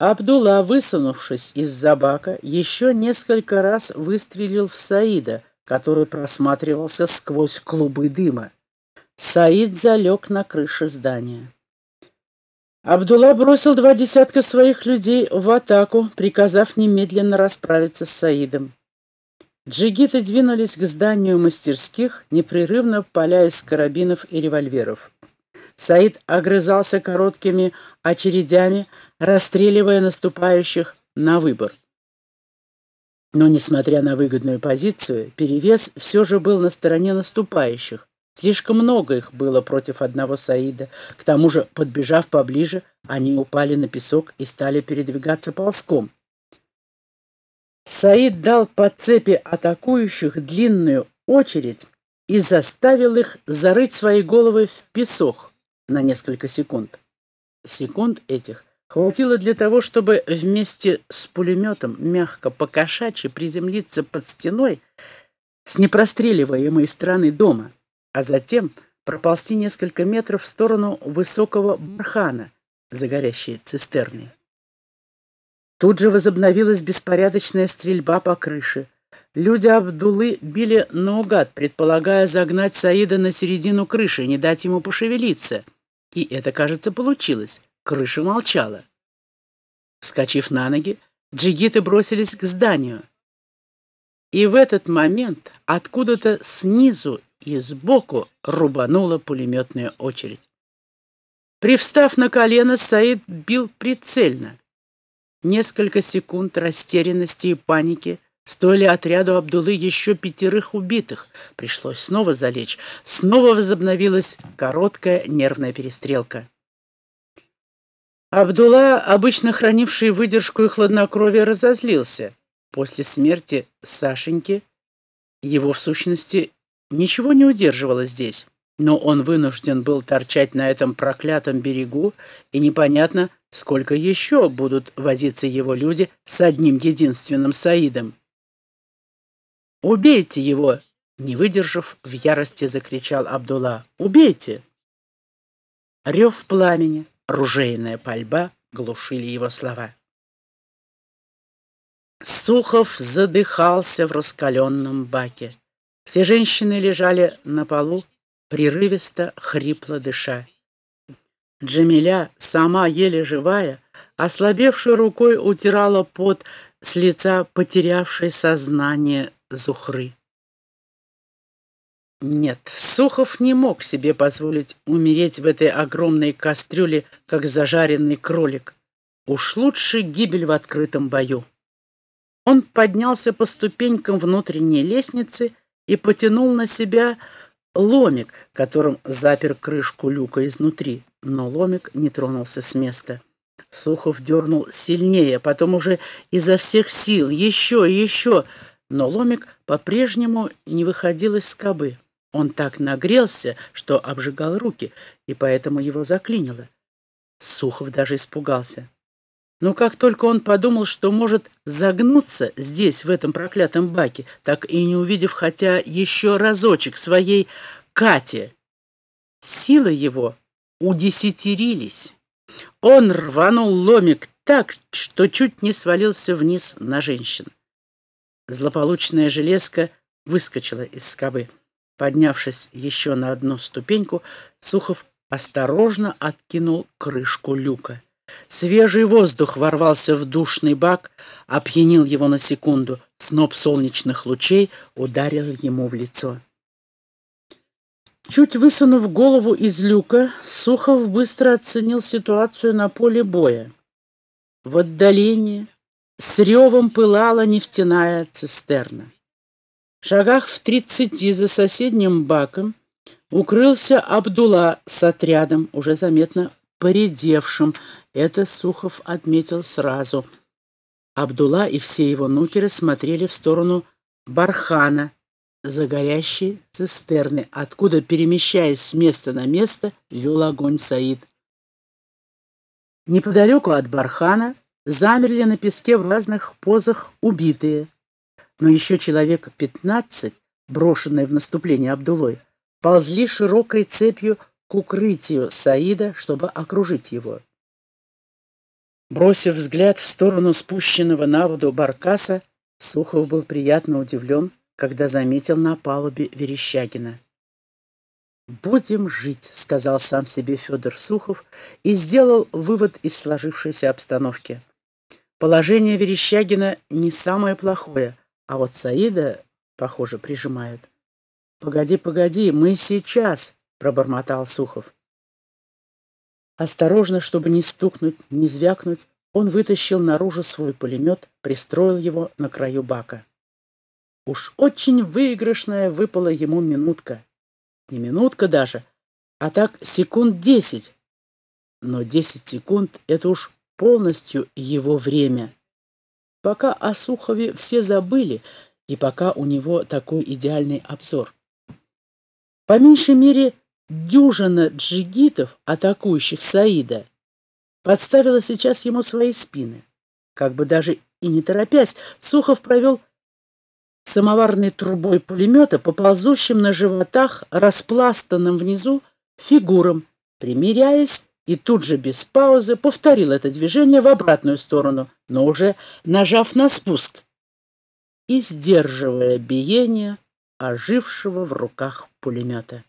Абдулла, высунувшись из-за бака, еще несколько раз выстрелил в Саида, который просматривался сквозь клубы дыма. Саид залег на крыше здания. Абдулла бросил два десятка своих людей в атаку, приказав немедленно расправиться с Саидом. Джигиты двинулись к зданию мастерских, непрерывно паля из карабинов и револьверов. Саид огрызался короткими очередями, расстреливая наступающих на выбор. Но, несмотря на выгодную позицию, перевес все же был на стороне наступающих. Слишком много их было против одного Саида. К тому же, подбежав поближе, они упали на песок и стали передвигаться ползком. Саид дал по цепи атакующих длинную очередь и заставил их зарыть свои головы в песок на несколько секунд. Секунд этих хватило для того, чтобы вместе с пулеметом мягко покошачьи приземлиться под стеной с непростреливаемой стороны дома, а затем проползти несколько метров в сторону высокого бархана за горящей цистерной. Тут же возобновилась беспорядочная стрельба по крыше. Люди Абдулы били наугад, предполагая загнать Саида на середину крыши, не дать ему пошевелиться. И это, кажется, получилось. Крыша молчала. Вскочив на ноги, джигиты бросились к зданию. И в этот момент откуда-то снизу и сбоку рубанула пулеметная очередь. Привстав на колено, Саид бил прицельно. Несколько секунд растерянности и паники стоили отряду Абдулы еще пятерых убитых. Пришлось снова залечь. Снова возобновилась короткая нервная перестрелка. Абдулла, обычно хранивший выдержку и хладнокровие, разозлился. После смерти Сашеньки его, в сущности, ничего не удерживало здесь, но он вынужден был торчать на этом проклятом берегу, и непонятно, сколько еще будут возиться его люди с одним единственным Саидом. «Убейте его!» — не выдержав, в ярости закричал Абдулла. «Убейте!» Рев пламени, ружейная пальба глушили его слова. Сухов задыхался в раскаленном баке. Все женщины лежали на полу, прерывисто, хрипло дыша. Джамиля, сама еле живая, ослабевшей рукой утирала пот с лица потерявшей сознание Зухры. Нет, Сухов не мог себе позволить умереть в этой огромной кастрюле, как зажаренный кролик. Уж лучше гибель в открытом бою. Он поднялся по ступенькам внутренней лестницы и потянул на себя ломик, которым запер крышку люка изнутри, но ломик не тронулся с места. Сухов дернул сильнее, потом уже изо всех сил, еще еще, но ломик по-прежнему не выходил из скобы. Он так нагрелся, что обжигал руки, и поэтому его заклинило. Сухов даже испугался. Но как только он подумал, что может загнуться здесь, в этом проклятом баке, так и не увидев хотя еще разочек своей Кати, силы его удесятерились. Он рванул ломик так, что чуть не свалился вниз на женщин. Злополучная железка выскочила из скобы. Поднявшись еще на одну ступеньку, Сухов осторожно откинул крышку люка. Свежий воздух ворвался в душный бак, опьянил его на секунду. Сноп солнечных лучей ударил ему в лицо. Чуть высунув голову из люка, Сухов быстро оценил ситуацию на поле боя. В отдалении с ревом пылала нефтяная цистерна. В шагах в тридцати за соседним баком укрылся Абдула с отрядом, уже заметно поредевшим. Это Сухов отметил сразу. Абдулла и все его нукеры смотрели в сторону Бархана, за горящей цистерны, откуда, перемещаясь с места на место, вел огонь Саид. Неподалеку от Бархана замерли на песке в разных позах убитые, но еще человек пятнадцать, брошенные в наступление Абдулой, ползли широкой цепью к укрытию Саида, чтобы окружить его. Бросив взгляд в сторону спущенного на воду баркаса, Сухов был приятно удивлен, когда заметил на палубе Верещагина. «Будем жить», — сказал сам себе Федор Сухов и сделал вывод из сложившейся обстановки. Положение Верещагина не самое плохое, а вот Саида, похоже, прижимают. «Погоди, погоди, мы сейчас», — пробормотал Сухов. Осторожно, чтобы не стукнуть, не звякнуть, он вытащил наружу свой пулемет, пристроил его на краю бака. Уж очень выигрышная выпала ему минутка. Не минутка даже, а так секунд десять. Но десять секунд — это уж полностью его время. Пока о Сухове все забыли, и пока у него такой идеальный обзор. По меньшей мере, Дюжина джигитов, атакующих Саида, подставила сейчас ему свои спины. Как бы даже и не торопясь, Сухов провел самоварной трубой пулемета по ползущим на животах, распластанным внизу, фигурам, примиряясь, и тут же без паузы повторил это движение в обратную сторону, но уже нажав на спуск и сдерживая биение ожившего в руках пулемета.